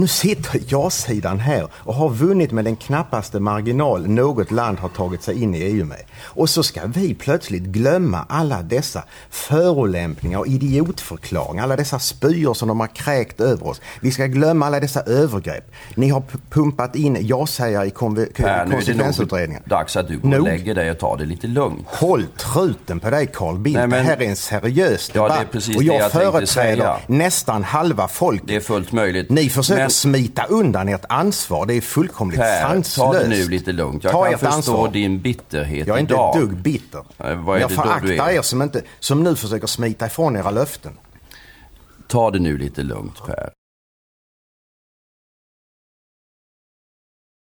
Nu sitter ja-sidan här och har vunnit med den knappaste marginal något land har tagit sig in i EU med. Och så ska vi plötsligt glömma alla dessa förolämpningar och idiotförklaringar, alla dessa spyor som de har kräkt över oss. Vi ska glömma alla dessa övergrepp. Ni har pumpat in ja-sägare i konsekvensutredningen. dags att du går och lägger dig och tar det lite lugnt. Håll truten på dig Carl Bildt. Nej, men... Det här är en seriös debatt. Ja, och jag, jag företräder nästan halva folket. Det är fullt möjligt. Ni försöker men... smita undan ert ansvar. Det är fullkomligt per, sanslöst. ta det nu lite lugnt. Jag ta kan förstå ansvar. din bitterhet Jag är inte idag. ett dugg bitter. Nej, jag föraktar er som, inte, som nu försöker smita ifrån era löften. Ta det nu lite lugnt Per.